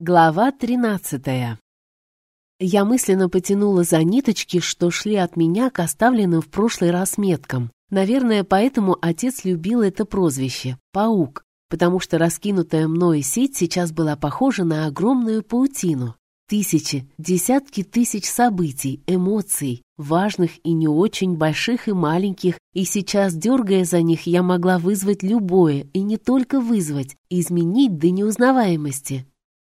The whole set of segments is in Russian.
Глава тринадцатая. Я мысленно потянула за ниточки, что шли от меня к оставленным в прошлый раз меткам. Наверное, поэтому отец любил это прозвище — «паук», потому что раскинутая мною сеть сейчас была похожа на огромную паутину. Тысячи, десятки тысяч событий, эмоций, важных и не очень, больших и маленьких, и сейчас, дергая за них, я могла вызвать любое, и не только вызвать, изменить до неузнаваемости.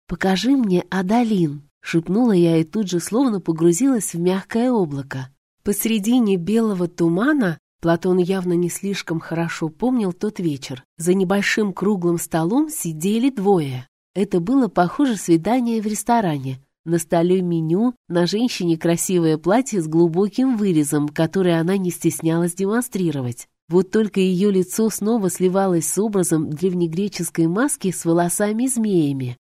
«Покажи мне Адалин», — шепнула я и тут же словно погрузилась в мягкое облако. Посредине белого тумана Платон явно не слишком хорошо помнил тот вечер. За небольшим круглым столом сидели двое. Это было похоже свидание в ресторане. На столе меню, на женщине красивое платье с глубоким вырезом, которое она не стеснялась демонстрировать. Вот только ее лицо снова сливалось с образом древнегреческой маски с волосами-змеями.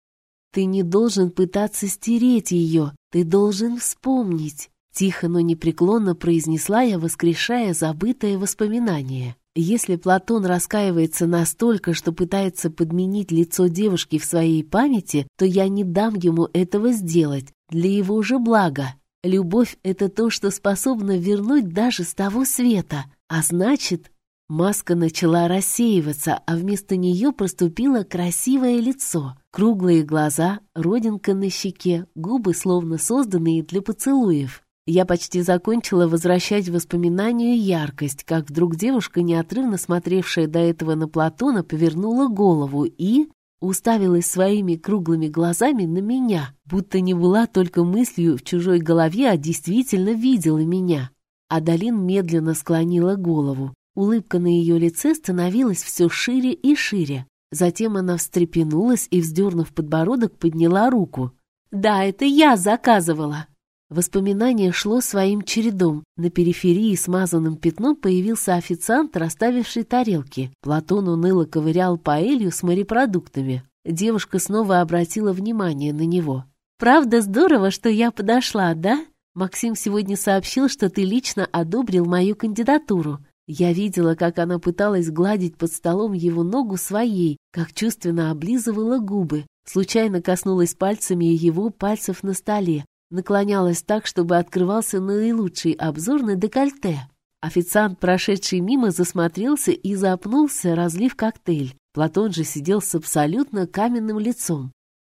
Ты не должен пытаться стереть ее, ты должен вспомнить. Тихо, но непреклонно произнесла я, воскрешая забытое воспоминание. Если Платон раскаивается настолько, что пытается подменить лицо девушки в своей памяти, то я не дам ему этого сделать, для его же блага. Любовь — это то, что способно вернуть даже с того света, а значит... Маска начала рассеиваться, а вместо нее проступило красивое лицо. Круглые глаза, родинка на щеке, губы словно созданные для поцелуев. Я почти закончила возвращать воспоминанию яркость, как вдруг девушка, неотрывно смотревшая до этого на Платона, повернула голову и уставилась своими круглыми глазами на меня, будто не была только мыслью в чужой голове, а действительно видела меня. Адалин медленно склонила голову. Улыбка на ее лице становилась все шире и шире. Затем она встрепенулась и, вздернув подбородок, подняла руку. «Да, это я заказывала!» Воспоминание шло своим чередом. На периферии смазанным пятном появился официант, расставивший тарелки. Платон уныло ковырял паэлью с морепродуктами. Девушка снова обратила внимание на него. «Правда здорово, что я подошла, да? Максим сегодня сообщил, что ты лично одобрил мою кандидатуру. Я видела, как она пыталась гладить под столом его ногу своей, как чувственно облизывала губы, случайно коснулась пальцами его пальцев на столе, наклонялась так, чтобы открывался наилучший обзор на декольте. Официант, прошедший мимо, засмотрелся и запнулся, разлив коктейль. Платон же сидел с абсолютно каменным лицом.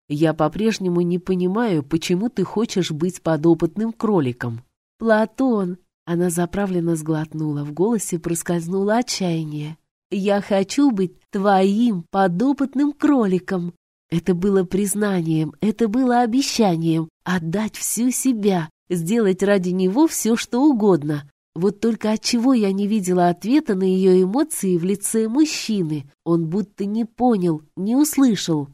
«Я по-прежнему не понимаю, почему ты хочешь быть подопытным кроликом». «Платон, она заправленно сглотнула, в голосе проскользнуло отчаяние. «Я хочу быть твоим подопытным кроликом!» Это было признанием, это было обещанием отдать всю себя, сделать ради него все, что угодно. Вот только от чего я не видела ответа на ее эмоции в лице мужчины. Он будто не понял, не услышал.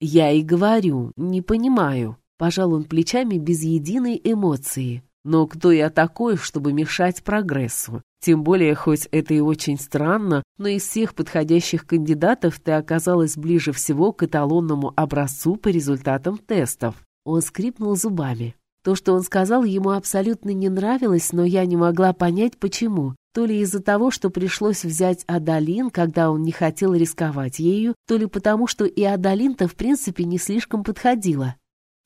«Я и говорю, не понимаю», — пожал он плечами без единой эмоции. Но кто я такой, чтобы мешать прогрессу? Тем более, хоть это и очень странно, но из всех подходящих кандидатов ты оказалась ближе всего к эталонному образцу по результатам тестов. Он скрипнул зубами. То, что он сказал, ему абсолютно не нравилось, но я не могла понять, почему. То ли из-за того, что пришлось взять Адалин, когда он не хотел рисковать ею, то ли потому, что и Адалин-то в принципе не слишком подходила.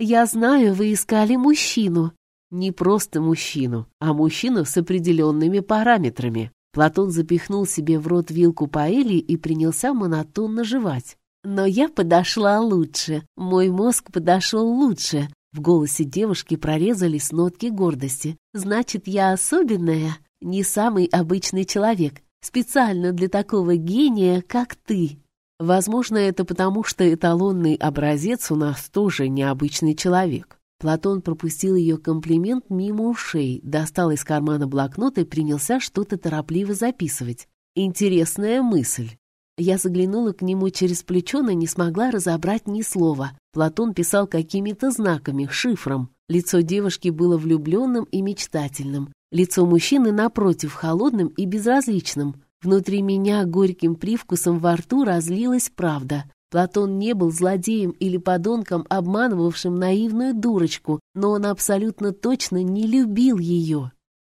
«Я знаю, вы искали мужчину», не просто мужчину, а мужчину с определенными параметрами. Платон запихнул себе в рот вилку паэли и принялся монотонно жевать. Но я подошла лучше, мой мозг подошел лучше. В голосе девушки прорезались нотки гордости. Значит, я особенная, не самый обычный человек, специально для такого гения, как ты. Возможно, это потому, что эталонный образец у нас тоже необычный человек. Платон пропустил ее комплимент мимо ушей, достал из кармана блокнот и принялся что-то торопливо записывать. Интересная мысль. Я заглянула к нему через плечо, но не смогла разобрать ни слова. Платон писал какими-то знаками, шифром. Лицо девушки было влюбленным и мечтательным. Лицо мужчины, напротив, холодным и безразличным. Внутри меня горьким привкусом во рту разлилась правда. Платон не был злодеем или подонком, обманывавшим наивную дурочку, но он абсолютно точно не любил ее.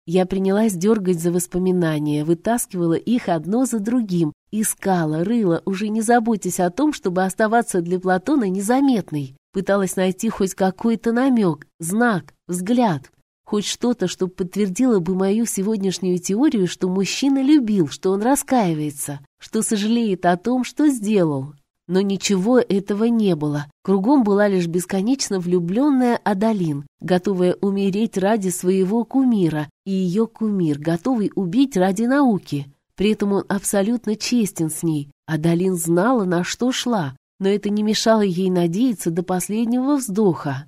Я принялась дергать за воспоминания, вытаскивала их одно за другим, искала, рыла, уже не заботясь о том, чтобы оставаться для Платона незаметной. Пыталась найти хоть какой-то намек, знак, взгляд, хоть что-то, что подтвердило бы мою сегодняшнюю теорию, что мужчина любил, что он раскаивается, что сожалеет о том, что сделал. Но ничего этого не было. Кругом была лишь бесконечно влюбленная Адалин, готовая умереть ради своего кумира, и ее кумир, готовый убить ради науки. При этом он абсолютно честен с ней. Адалин знала, на что шла, но это не мешало ей надеяться до последнего вздоха.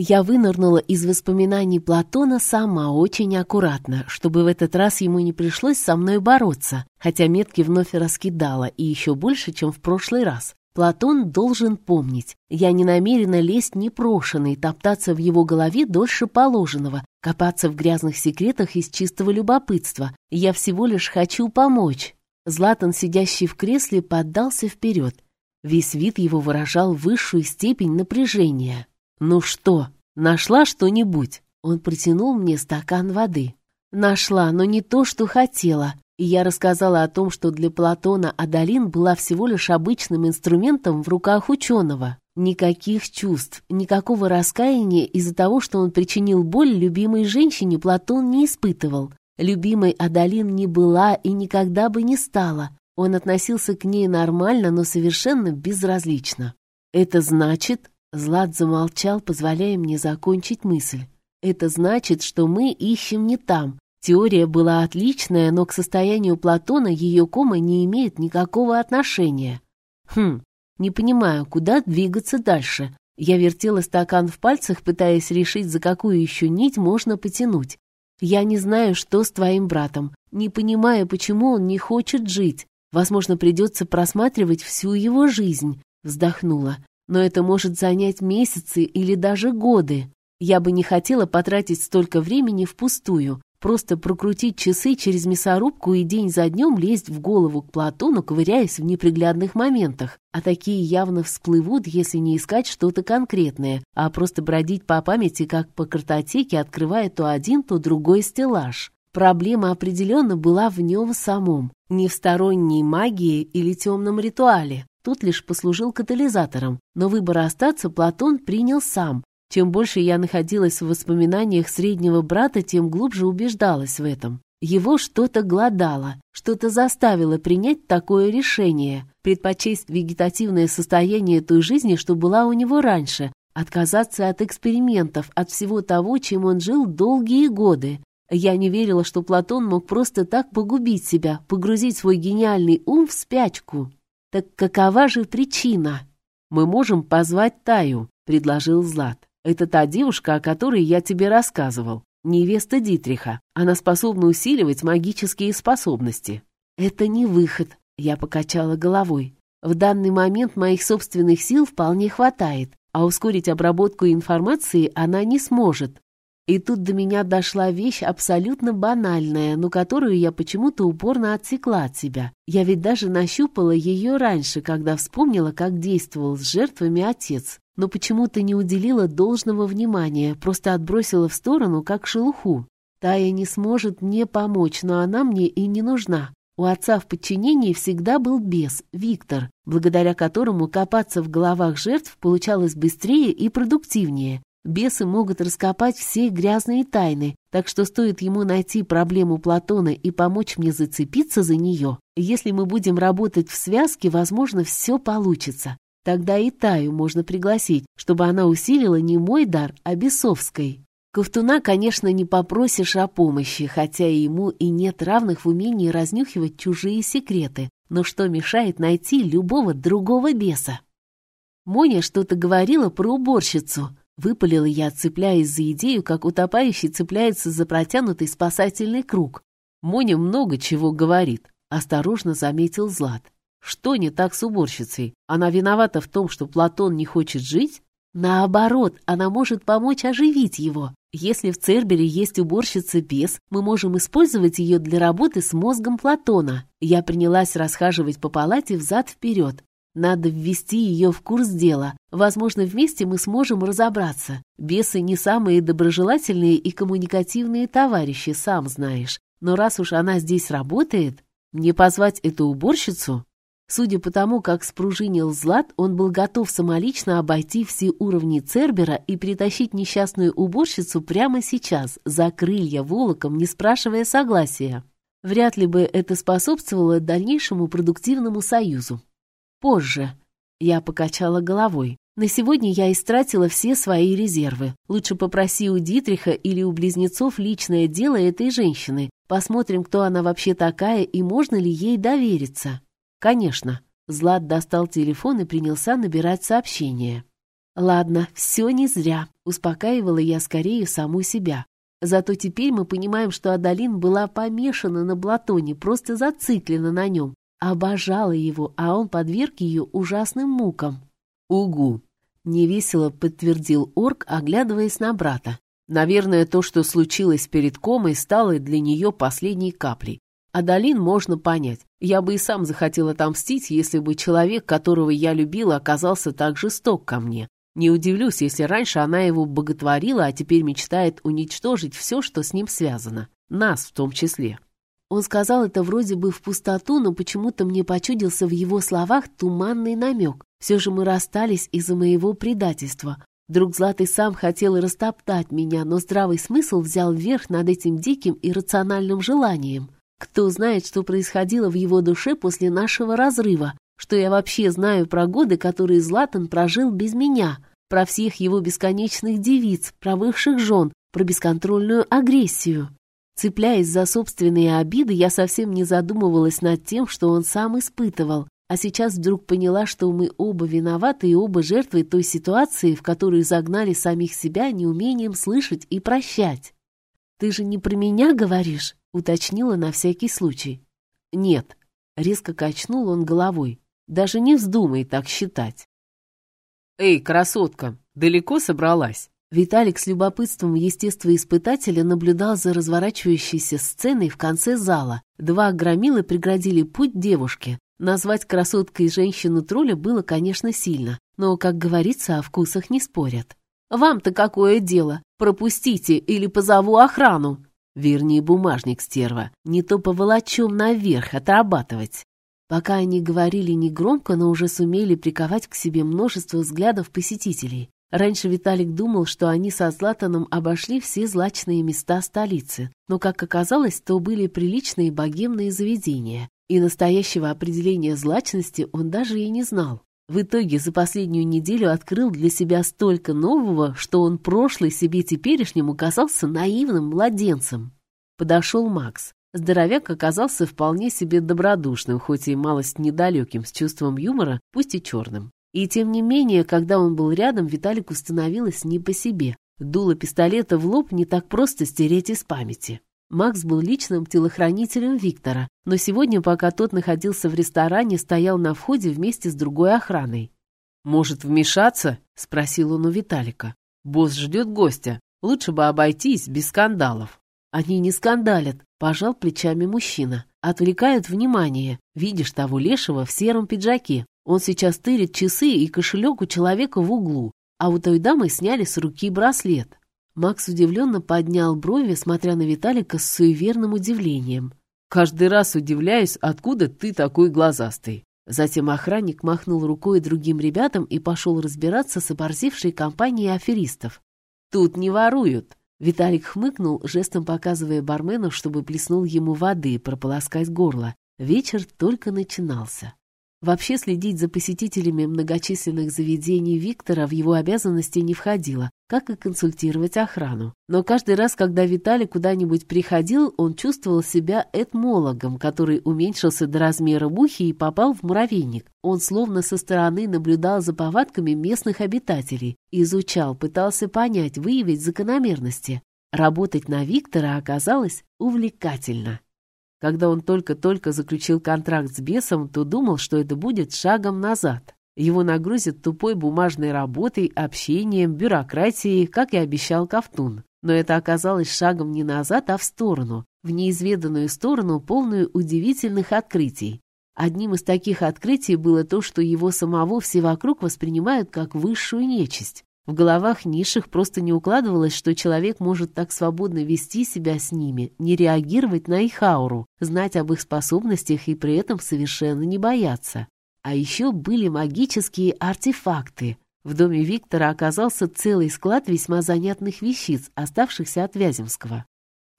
Я вынырнула из воспоминаний Платона сама очень аккуратно, чтобы в этот раз ему не пришлось со мной бороться, хотя метки вновь раскидала, и еще больше, чем в прошлый раз. Платон должен помнить, я не намерена лезть непрошенной, топтаться в его голове дольше положенного, копаться в грязных секретах из чистого любопытства. Я всего лишь хочу помочь. Златан, сидящий в кресле, поддался вперед. Весь вид его выражал высшую степень напряжения. «Ну что, нашла что-нибудь?» Он протянул мне стакан воды. «Нашла, но не то, что хотела». И я рассказала о том, что для Платона Адалин была всего лишь обычным инструментом в руках ученого. Никаких чувств, никакого раскаяния из-за того, что он причинил боль любимой женщине, Платон не испытывал. Любимой Адалин не была и никогда бы не стала. Он относился к ней нормально, но совершенно безразлично. «Это значит...» — Злат замолчал, позволяя мне закончить мысль. «Это значит, что мы ищем не там. Теория была отличная, но к состоянию Платона ее кома не имеет никакого отношения. Хм, не понимаю, куда двигаться дальше. Я вертела стакан в пальцах, пытаясь решить, за какую еще нить можно потянуть. Я не знаю, что с твоим братом, не понимаю, почему он не хочет жить. Возможно, придется просматривать всю его жизнь, вздохнула. Но это может занять месяцы или даже годы. Я бы не хотела потратить столько времени впустую, просто прокрутить часы через мясорубку и день за днем лезть в голову к Платону, ковыряясь в неприглядных моментах. А такие явно всплывут, если не искать что-то конкретное, а просто бродить по памяти, как по картотеке, открывая то один, то другой стеллаж. Проблема определенно была в нем самом, не в сторонней магии или темном ритуале. Тут лишь послужил катализатором, но выбор остаться Платон принял сам. Чем больше я находилась в воспоминаниях среднего брата, тем глубже убеждалась в этом. Его что-то гладало, что-то заставило принять такое решение, предпочесть вегетативное состояние той жизни, что была у него раньше, отказаться от экспериментов, от всего того, чем он жил долгие годы, я не верила, что Платон мог просто так погубить себя, погрузить свой гениальный ум в спячку. Так какова же причина? Мы можем позвать Таю, предложил Злат. Это та девушка, о которой я тебе рассказывал. Невеста Дитриха. Она способна усиливать магические способности. Это не выход, я покачала головой. В данный момент моих собственных сил вполне хватает, а ускорить обработку информации она не сможет. И тут до меня дошла вещь абсолютно банальная, но которую я почему-то упорно отсекла от себя. Я ведь даже нащупала ее раньше, когда вспомнила, как действовал с жертвами отец, но почему-то не уделила должного внимания, просто отбросила в сторону, как шелуху. Тая не сможет мне помочь, но она мне и не нужна. У отца в подчинении всегда был бес, Виктор, благодаря которому копаться в головах жертв получалось быстрее и продуктивнее. Бесы могут раскопать все грязные тайны, так что стоит ему найти проблему Платона и помочь мне зацепиться за нее. Если мы будем работать в связке, возможно, все получится. Тогда и Таю можно пригласить, чтобы она усилила не мой дар, а бесовской. Ковтуна, конечно, не попросишь о помощи, хотя ему и нет равных в умении разнюхивать чужие секреты. Но что мешает найти любого другого беса? Моня что-то говорила про уборщицу, Выпалила я, цепляясь за идею, как утопающий цепляется за протянутый спасательный круг. Моня много чего говорит, осторожно заметил Злат. Что не так с уборщицей? Она виновата в том, что Платон не хочет жить? Наоборот, она может помочь оживить его. Если в Цербере есть уборщица без, мы можем использовать ее для работы с мозгом Платона. Я принялась расхаживать по палате взад-вперед. Надо ввести ее в курс дела. Возможно, вместе мы сможем разобраться. Бесы не самые доброжелательные и коммуникативные товарищи, сам знаешь. Но раз уж она здесь работает, мне позвать эту уборщицу? Судя по тому, как спружинил Злат, он был готов самолично обойти все уровни Цербера и притащить несчастную уборщицу прямо сейчас, за крылья волоком, не спрашивая согласия. Вряд ли бы это способствовало дальнейшему продуктивному союзу. Позже. Я покачала головой. На сегодня я истратила все свои резервы. Лучше попроси у Дитриха или у близнецов личное дело этой женщины. Посмотрим, кто она вообще такая и можно ли ей довериться. «Конечно». Злат достал телефон и принялся набирать сообщение. «Ладно, все не зря», — успокаивала я скорее саму себя. Зато теперь мы понимаем, что Адалин была помешана на Блатоне, просто зациклена на нем. Обожала его, а он подверг ее ужасным мукам. «Угу», — невесело подтвердил орк, оглядываясь на брата. «Наверное, то, что случилось перед комой, стало для нее последней каплей. Адалин можно понять. Я бы и сам захотел отомстить, если бы человек, которого я любила, оказался так жесток ко мне. Не удивлюсь, если раньше она его боготворила, а теперь мечтает уничтожить все, что с ним связано. Нас в том числе. Он сказал это вроде бы в пустоту, но почему-то мне почудился в его словах туманный намек. Все же мы расстались из-за моего предательства. Друг Златый сам хотел растоптать меня, но здравый смысл взял верх над этим диким и рациональным желанием. Кто знает, что происходило в его душе после нашего разрыва, что я вообще знаю про годы, которые Златан прожил без меня, про всех его бесконечных девиц, про бывших жен, про бесконтрольную агрессию. Цепляясь за собственные обиды, я совсем не задумывалась над тем, что он сам испытывал, а сейчас вдруг поняла, что мы оба виноваты и оба жертвы той ситуации, в которую загнали самих себя неумением слышать и прощать. «Ты же не про меня говоришь?» уточнила на всякий случай. «Нет», — резко качнул он головой, «даже не вздумай так считать». «Эй, красотка, далеко собралась?» Виталик с любопытством естествоиспытателя наблюдал за разворачивающейся сценой в конце зала. Два громилы преградили путь девушке. Назвать красоткой женщину-тролля было, конечно, сильно, но, как говорится, о вкусах не спорят. «Вам-то какое дело? Пропустите или позову охрану!» Верни бумажник, стерва, не то поволочем наверх отрабатывать. Пока они говорили негромко, но уже сумели приковать к себе множество взглядов посетителей. Раньше Виталик думал, что они со Златаном обошли все злачные места столицы, но, как оказалось, то были приличные богемные заведения, и настоящего определения злачности он даже и не знал. В итоге за последнюю неделю открыл для себя столько нового, что он прошлый себе теперешнему казался наивным младенцем. Подошел Макс. Здоровяк оказался вполне себе добродушным, хоть и малость недалеким, с чувством юмора, пусть и черным. И тем не менее, когда он был рядом, Виталику становилось не по себе. Дуло пистолета в лоб не так просто стереть из памяти. Макс был личным телохранителем Виктора, но сегодня, пока тот находился в ресторане, стоял на входе вместе с другой охраной. «Может, вмешаться?» — спросил он у Виталика. «Босс ждет гостя. Лучше бы обойтись без скандалов». «Они не скандалят», — пожал плечами мужчина. «Отвлекают внимание. Видишь того лешего в сером пиджаке. Он сейчас тырит часы и кошелек у человека в углу, а у той дамы сняли с руки браслет. Макс удивленно поднял брови, смотря на Виталика с суеверным удивлением. «Каждый раз удивляюсь, откуда ты такой глазастый». Затем охранник махнул рукой другим ребятам и пошел разбираться с оборзевшей компанией аферистов. «Тут не воруют!» Виталик хмыкнул, жестом показывая бармену, чтобы плеснул ему воды прополоскать горло. Вечер только начинался. Вообще следить за посетителями многочисленных заведений Виктора в его обязанности не входило, как и консультировать охрану. Но каждый раз, когда Виталий куда-нибудь приходил, он чувствовал себя этмологом, который уменьшился до размера мухи и попал в муравейник. Он словно со стороны наблюдал за повадками местных обитателей, изучал, пытался понять, выявить закономерности. Работать на Виктора оказалось увлекательно. Когда он только-только заключил контракт с бесом, то думал, что это будет шагом назад. Его нагрузят тупой бумажной работой, общением, бюрократией, как и обещал Ковтун. Но это оказалось шагом не назад, а в сторону, в неизведанную сторону, полную удивительных открытий. Одним из таких открытий было то, что его самого все вокруг воспринимают как высшую нечисть. В головах низших просто не укладывалось, что человек может так свободно вести себя с ними, не реагировать на их ауру, знать об их способностях и при этом совершенно не бояться. А еще были магические артефакты. В доме Виктора оказался целый склад весьма занятных вещиц, оставшихся от Вяземского.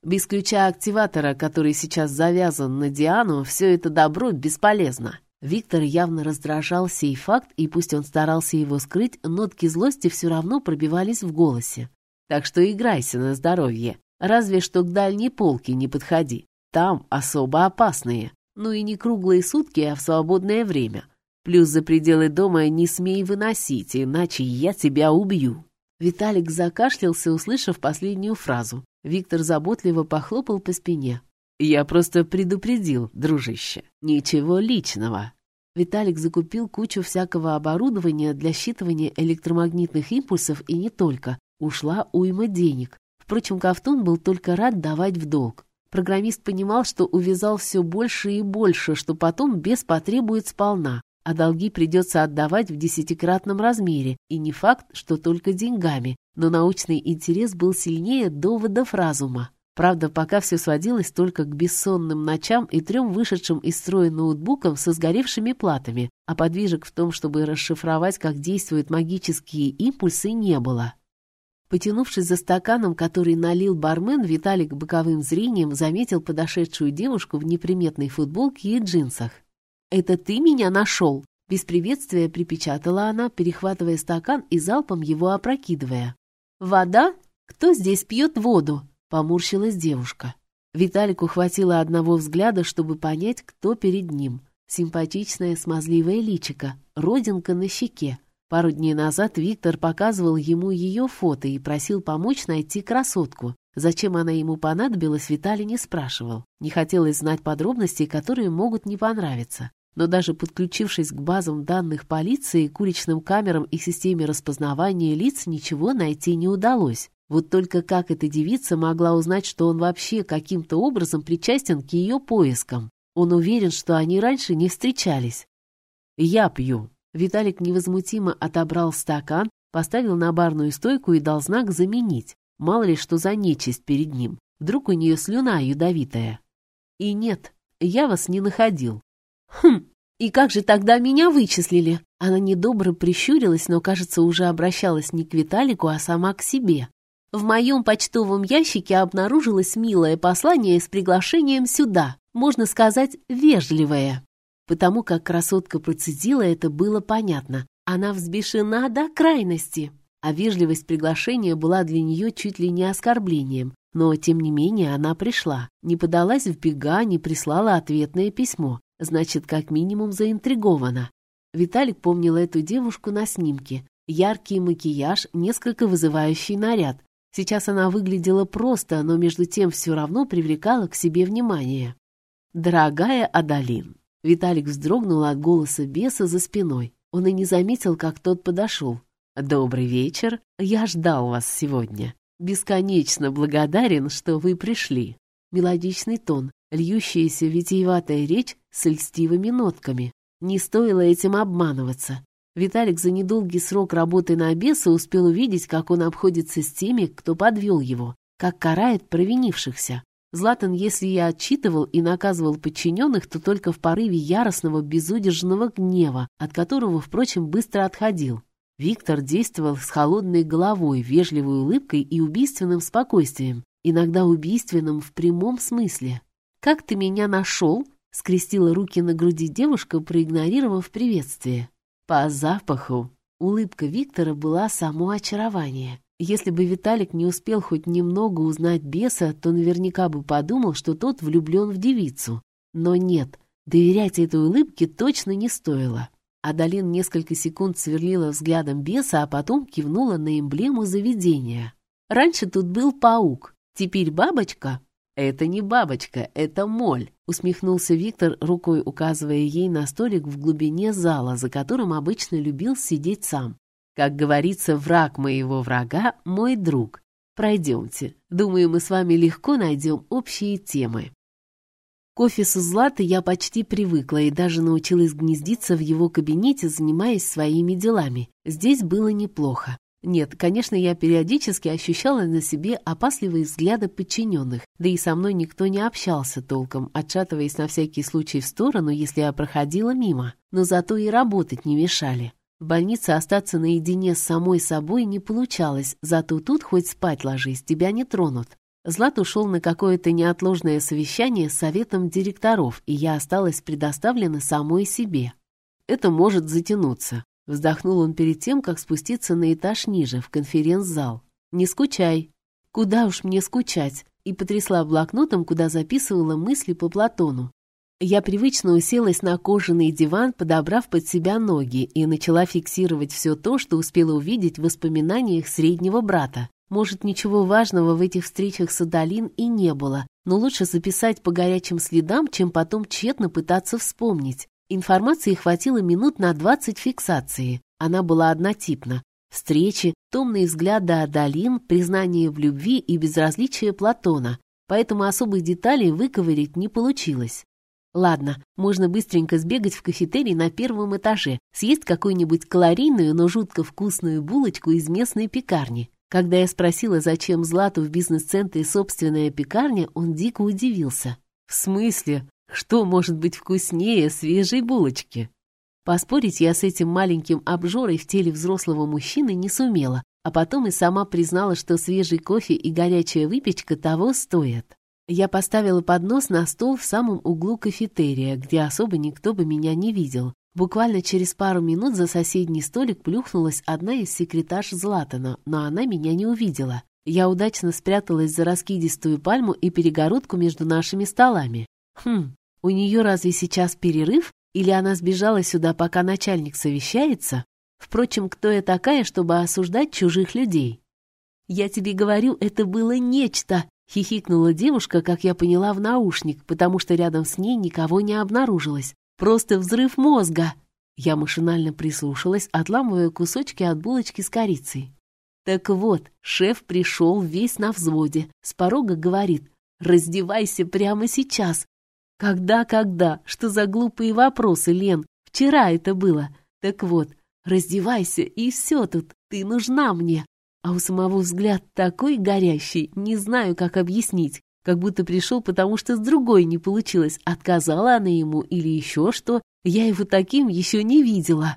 Без ключа активатора, который сейчас завязан на Диану, все это добро бесполезно. Виктор явно раздражал сей факт, и пусть он старался его скрыть, нотки злости все равно пробивались в голосе. Так что играйся на здоровье. Разве что к дальней полке не подходи. Там особо опасные. Ну и не круглые сутки, а в свободное время. Плюс за пределы дома не смей выносить, иначе я тебя убью». Виталик закашлялся, услышав последнюю фразу. Виктор заботливо похлопал по спине. «Я просто предупредил, дружище. Ничего личного». Виталик закупил кучу всякого оборудования для считывания электромагнитных импульсов и не только. Ушла уйма денег. Впрочем, Ковтун был только рад давать в долг. Программист понимал, что увязал все больше и больше, что потом без потребует сполна, а долги придется отдавать в десятикратном размере, и не факт, что только деньгами, но научный интерес был сильнее доводов разума. Правда, пока все сводилось только к бессонным ночам и трем вышедшим из строя ноутбукам со сгоревшими платами, а подвижек в том, чтобы расшифровать, как действуют магические импульсы, не было. Потянувшись за стаканом, который налил бармен, Виталик боковым зрением заметил подошедшую девушку в неприметной футболке и джинсах. «Это ты меня нашел?» Без приветствия припечатала она, перехватывая стакан и залпом его опрокидывая. «Вода? Кто здесь пьет воду?» — поморщилась девушка. Виталику хватило одного взгляда, чтобы понять, кто перед ним. Симпатичная смазливая личика, родинка на щеке, Пару дней назад Виктор показывал ему ее фото и просил помочь найти красотку. Зачем она ему понадобилась, Виталий не спрашивал. Не хотелось знать подробностей, которые могут не понравиться. Но даже подключившись к базам данных полиции, к уличным камерам и системе распознавания лиц, ничего найти не удалось. Вот только как эта девица могла узнать, что он вообще каким-то образом причастен к ее поискам? Он уверен, что они раньше не встречались. «Я пью», Виталик невозмутимо отобрал стакан, поставил на барную стойку и дал знак «заменить». Мало ли что за нечисть перед ним. Вдруг у нее слюна ядовитая. И нет, я вас не находил. Хм, и как же тогда меня вычислили? Она недобро прищурилась, но, кажется, уже обращалась не к Виталику, а сама к себе. В моем почтовом ящике обнаружилось милое послание с приглашением сюда, можно сказать, вежливое. Потому как красотка процедила, это было понятно. Она взбешена до крайности. А вежливость приглашения была для нее чуть ли не оскорблением. Но, тем не менее, она пришла. Не подалась в бега, не прислала ответное письмо. Значит, как минимум заинтригована. Виталик помнил эту девушку на снимке. Яркий макияж, несколько вызывающий наряд. Сейчас она выглядела просто, но между тем все равно привлекала к себе внимание. «Дорогая Адалин, Виталик вздрогнул от голоса беса за спиной. Он и не заметил, как тот подошел. «Добрый вечер. Я ждал вас сегодня. Бесконечно благодарен, что вы пришли». Мелодичный тон, льющаяся витиеватая речь с льстивыми нотками. Не стоило этим обманываться. Виталик за недолгий срок работы на беса успел увидеть, как он обходится с теми, кто подвел его, как карает провинившихся. Златан, если я отчитывал и наказывал подчиненных, то только в порыве яростного, безудержного гнева, от которого, впрочем, быстро отходил. Виктор действовал с холодной головой, вежливой улыбкой и убийственным спокойствием, иногда убийственным в прямом смысле. «Как ты меня нашел?» — скрестила руки на груди девушка, проигнорировав приветствие. «По запаху». Улыбка Виктора была само очарование. Если бы Виталик не успел хоть немного узнать беса, то наверняка бы подумал, что тот влюблен в девицу. Но нет, доверять этой улыбке точно не стоило. Адалин несколько секунд сверлила взглядом беса, а потом кивнула на эмблему заведения. «Раньше тут был паук, теперь бабочка?» «Это не бабочка, это моль», — усмехнулся Виктор, рукой указывая ей на столик в глубине зала, за которым обычно любил сидеть сам. Как говорится, враг моего врага — мой друг. Пройдемте. Думаю, мы с вами легко найдем общие темы. К офису Златы я почти привыкла и даже научилась гнездиться в его кабинете, занимаясь своими делами. Здесь было неплохо. Нет, конечно, я периодически ощущала на себе опасливые взгляды подчиненных, да и со мной никто не общался толком, отшатываясь на всякий случай в сторону, если я проходила мимо. Но зато и работать не мешали. В больнице остаться наедине с самой собой не получалось, зато тут хоть спать ложись, тебя не тронут. Злат ушел на какое-то неотложное совещание с советом директоров, и я осталась предоставлена самой себе. Это может затянуться. Вздохнул он перед тем, как спуститься на этаж ниже, в конференц-зал. «Не скучай». «Куда уж мне скучать?» И потрясла блокнотом, куда записывала мысли по Платону. Я привычно уселась на кожаный диван, подобрав под себя ноги, и начала фиксировать все то, что успела увидеть в воспоминаниях среднего брата. Может, ничего важного в этих встречах с Адалин и не было, но лучше записать по горячим следам, чем потом тщетно пытаться вспомнить. Информации хватило минут на 20 фиксации. Она была однотипна. Встречи, томные взгляды Адалин, признание в любви и безразличие Платона. Поэтому особых деталей выковырить не получилось. Ладно, можно быстренько сбегать в кафетерий на первом этаже, съесть какую-нибудь калорийную, но жутко вкусную булочку из местной пекарни. Когда я спросила, зачем Злату в бизнес-центре собственная пекарня, он дико удивился. «В смысле? Что может быть вкуснее свежей булочки? Поспорить я с этим маленьким обжорой в теле взрослого мужчины не сумела, а потом и сама признала, что свежий кофе и горячая выпечка того стоят. Я поставила поднос на стол в самом углу кафетерия, где особо никто бы меня не видел. Буквально через пару минут за соседний столик плюхнулась одна из секретарш Златана, но она меня не увидела. Я удачно спряталась за раскидистую пальму и перегородку между нашими столами. Хм, у нее разве сейчас перерыв? Или она сбежала сюда, пока начальник совещается? Впрочем, кто я такая, чтобы осуждать чужих людей? «Я тебе говорю, это было нечто!» — хихикнула девушка, как я поняла, в наушник, потому что рядом с ней никого не обнаружилось. «Просто взрыв мозга!» Я машинально прислушалась, отламывая кусочки от булочки с корицей. Так вот, шеф пришел весь на взводе, с порога говорит «Раздевайся прямо сейчас, когда-когда? Что за глупые вопросы, Лен? Вчера это было. Так вот, раздевайся, и все тут. Ты нужна мне. А у самого взгляд такой горящий, не знаю, как объяснить. Как будто пришел, потому что с другой не получилось. Отказала она ему или еще что. Я его таким еще не видела.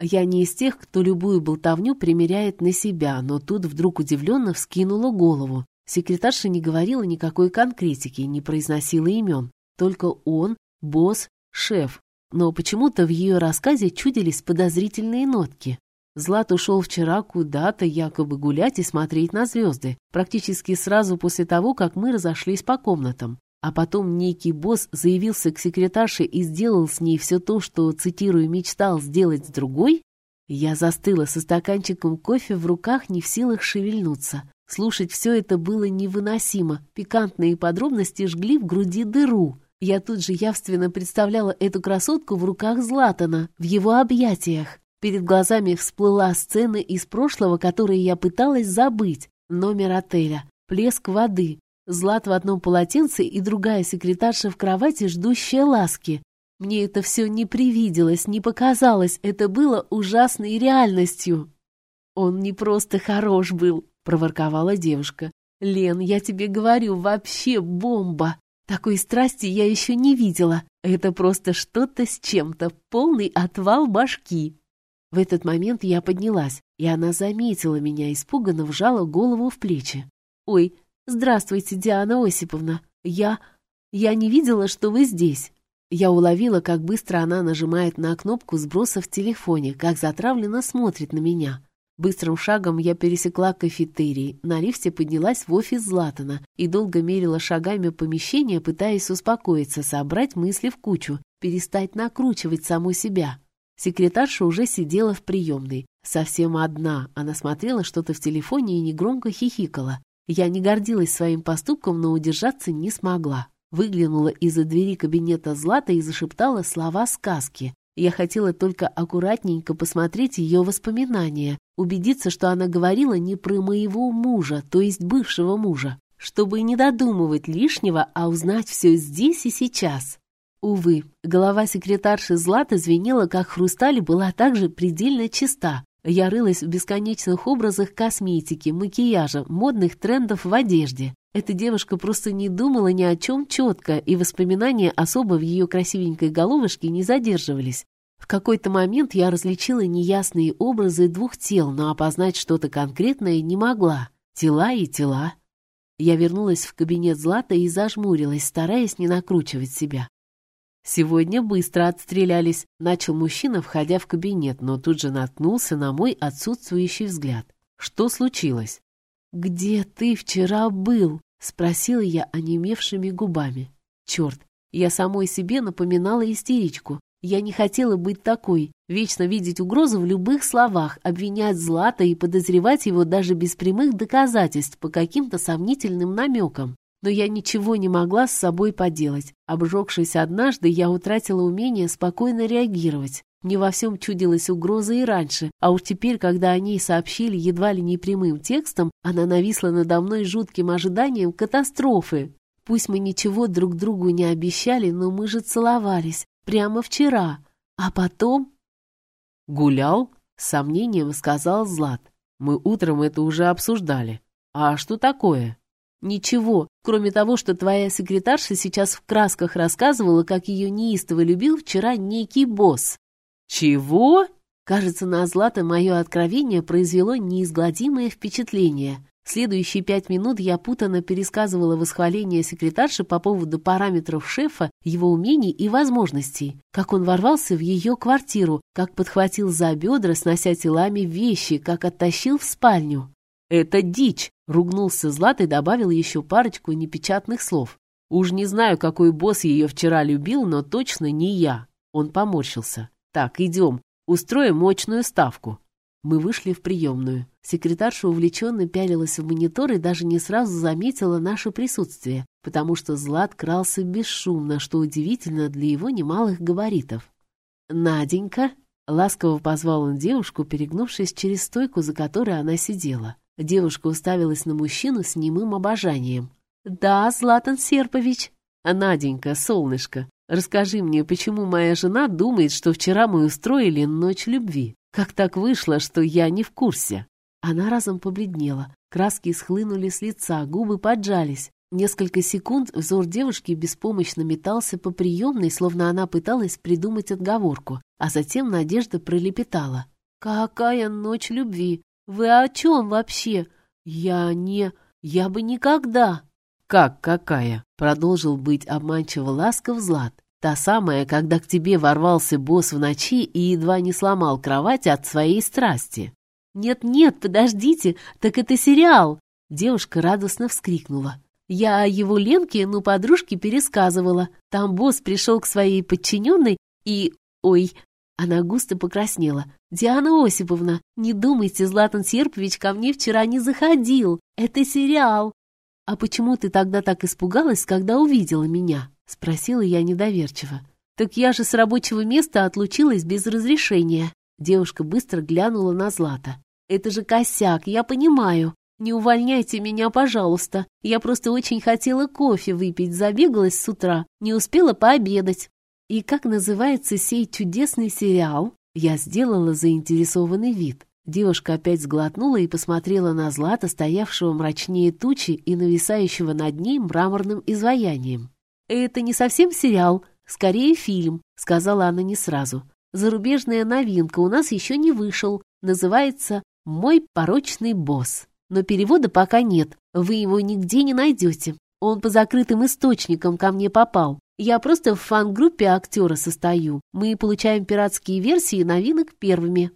Я не из тех, кто любую болтовню примеряет на себя, но тут вдруг удивленно вскинула голову. Секретарша не говорила никакой конкретики, не произносила имен. Только он, босс, шеф. Но почему-то в ее рассказе чудились подозрительные нотки. Злат ушел вчера куда-то якобы гулять и смотреть на звезды, практически сразу после того, как мы разошлись по комнатам. А потом некий босс заявился к секретарше и сделал с ней все то, что, цитирую, мечтал сделать с другой? Я застыла со стаканчиком кофе в руках, не в силах шевельнуться. Слушать все это было невыносимо. Пикантные подробности жгли в груди дыру. Я тут же явственно представляла эту красотку в руках Златана, в его объятиях. Перед глазами всплыла сцена из прошлого, которые я пыталась забыть. Номер отеля, плеск воды, Злат в одном полотенце и другая секретарша в кровати, ждущая ласки. Мне это все не привиделось, не показалось, это было ужасной реальностью. «Он не просто хорош был», — проворковала девушка. «Лен, я тебе говорю, вообще бомба! Такой страсти я еще не видела. Это просто что-то с чем-то, полный отвал башки. В этот момент я поднялась, и она заметила меня, испуганно вжала голову в плечи. «Ой, здравствуйте, Диана Осиповна. Я... я не видела, что вы здесь». Я уловила, как быстро она нажимает на кнопку сброса в телефоне, как затравленно смотрит на меня. Быстрым шагом я пересекла кафетерий, на лифте поднялась в офис Златана и долго мерила шагами помещение, пытаясь успокоиться, собрать мысли в кучу, перестать накручивать саму себя. Секретарша уже сидела в приемной. Совсем одна. Она смотрела что-то в телефоне и негромко хихикала. Я не гордилась своим поступком, но удержаться не смогла. Выглянула из-за двери кабинета Злата и зашептала слова сказки. Я хотела только аккуратненько посмотреть ее воспоминания, убедиться, что она говорила не про моего мужа, то есть бывшего мужа, чтобы не додумывать лишнего, а узнать все здесь и сейчас. Увы, голова секретарши Златы звенела, как хрусталь, была также предельно чиста. Я рылась в бесконечных образах косметики, макияжа, модных трендов в одежде. Эта девушка просто не думала ни о чем четко, и воспоминания особо в ее красивенькой головушке не задерживались. В какой-то момент я различила неясные образы двух тел, но опознать что-то конкретное не могла. Тела и тела. Я вернулась в кабинет Злата и зажмурилась, стараясь не накручивать себя. «Сегодня быстро отстрелялись», — начал мужчина, входя в кабинет, но тут же наткнулся на мой отсутствующий взгляд. «Что случилось?» «Где ты вчера был?» — спросила я онемевшими губами. «Черт, я самой себе напоминала истеричку. Я не хотела быть такой, вечно видеть угрозу в любых словах, обвинять Злата и подозревать его даже без прямых доказательств по каким-то сомнительным намекам. Но я ничего не могла с собой поделать. Обжегшись однажды, я утратила умение спокойно реагировать. Мне во всем чудилась угроза и раньше, а уж теперь, когда о ней сообщили едва ли не прямым текстом, она нависла надо мной жутким ожиданием катастрофы. Пусть мы ничего друг другу не обещали, но мы же целовались, Прямо вчера. А потом... Гулял? С сомнением сказал Злат. Мы утром это уже обсуждали. А что такое? Ничего, кроме того, что твоя секретарша сейчас в красках рассказывала, как ее неистово любил вчера некий босс. Чего? Кажется, на Злата мое откровение произвело неизгладимое впечатление. Следующие пять минут я путанно пересказывала восхваление секретарши по поводу параметров шефа, его умений и возможностей, как он ворвался в ее квартиру, как подхватил за бедра, снося телами вещи, как оттащил в спальню. «Это дичь!» — ругнулся Злат и добавил еще парочку непечатных слов. «Уж не знаю, какой босс ее вчера любил, но точно не я». Он поморщился. «Так, идем, устроим мощную ставку». Мы вышли в приемную. Секретарша увлеченно пялилась в монитор и даже не сразу заметила наше присутствие, потому что Злат крался бесшумно, что удивительно для его немалых габаритов. «Наденька!» — ласково позвал он девушку, перегнувшись через стойку, за которой она сидела. Девушка уставилась на мужчину с немым обожанием. «Да, Златан Серпович!» «А Наденька, солнышко, расскажи мне, почему моя жена думает, что вчера мы устроили ночь любви?» Как так вышло, что я не в курсе? Она разом побледнела. Краски схлынули с лица, губы поджались. Несколько секунд взор девушки беспомощно метался по приемной, словно она пыталась придумать отговорку, а затем Надежда пролепетала. «Какая ночь любви! Вы о чем вообще? Я не... Я бы никогда...» «Как какая?» — продолжил быть обманчиво ласков Злат. Та самая, когда к тебе ворвался босс в ночи и едва не сломал кровать от своей страсти. «Нет-нет, подождите, так это сериал!» Девушка радостно вскрикнула. «Я его Ленке, ну, подружке пересказывала. Там босс пришел к своей подчиненной и... Ой!» Она густо покраснела. «Диана Осиповна, не думайте, Златан Серпович ко мне вчера не заходил. Это сериал!» «А почему ты тогда так испугалась, когда увидела меня?» — спросила я недоверчиво. «Так я же с рабочего места отлучилась без разрешения». Девушка быстро глянула на Злата. «Это же косяк, я понимаю. Не увольняйте меня, пожалуйста. Я просто очень хотела кофе выпить, забегалась с утра, не успела пообедать». «И как называется сей чудесный сериал?» Я сделала заинтересованный вид. Девушка опять сглотнула и посмотрела на Злата, стоявшего мрачнее тучи и нависающего над ней мраморным изваянием. «Это не совсем сериал, скорее фильм», — сказала она не сразу. «Зарубежная новинка у нас еще не вышел. Называется «Мой порочный босс». Но перевода пока нет, вы его нигде не найдете. Он по закрытым источникам ко мне попал. Я просто в фан-группе актера состою. Мы получаем пиратские версии новинок первыми».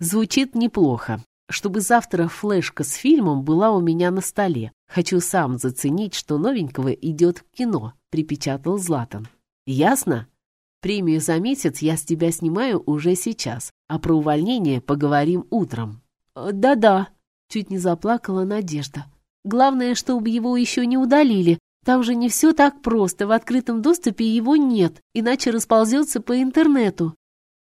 Звучит неплохо. Чтобы завтра флешка с фильмом была у меня на столе. Хочу сам заценить, что новенького идет в кино припечатал Златан. «Ясно? Премию за месяц я с тебя снимаю уже сейчас, а про увольнение поговорим утром». «Э, «Да-да», — чуть не заплакала Надежда. «Главное, чтобы его еще не удалили. Там же не все так просто, в открытом доступе его нет, иначе расползется по интернету».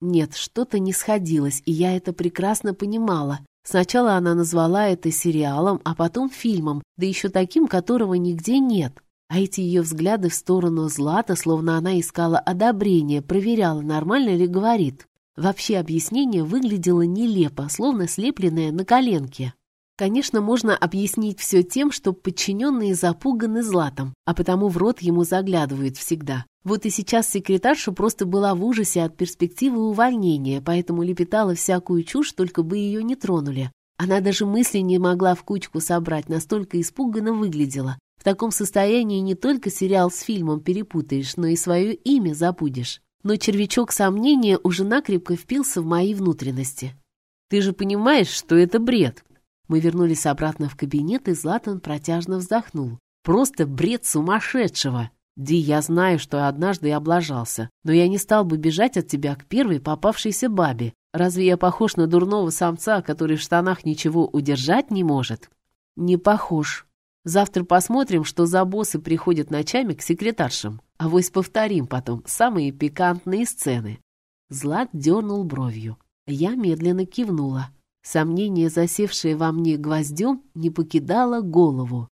Нет, что-то не сходилось, и я это прекрасно понимала. Сначала она назвала это сериалом, а потом фильмом, да еще таким, которого нигде нет. А эти ее взгляды в сторону Злата, словно она искала одобрения, проверяла, нормально ли говорит. Вообще объяснение выглядело нелепо, словно слепленное на коленке. Конечно, можно объяснить все тем, что подчиненные запуганы златом, а потому в рот ему заглядывают всегда. Вот и сейчас секретарша просто была в ужасе от перспективы увольнения, поэтому лепетала всякую чушь, только бы ее не тронули. Она даже мысли не могла в кучку собрать, настолько испуганно выглядела. В таком состоянии не только сериал с фильмом перепутаешь, но и свое имя забудешь. Но червячок сомнения уже накрепко впился в мои внутренности. «Ты же понимаешь, что это бред!» Мы вернулись обратно в кабинет, и Златан протяжно вздохнул. «Просто бред сумасшедшего!» Ди, я знаю, что однажды я облажался, но я не стал бы бежать от тебя к первой попавшейся бабе. Разве я похож на дурного самца, который в штанах ничего удержать не может? Не похож. Завтра посмотрим, что за боссы приходят ночами к секретаршам. А вось повторим потом самые пикантные сцены. Злат дернул бровью. Я медленно кивнула. Сомнение, засевшее во мне гвоздем, не покидало голову.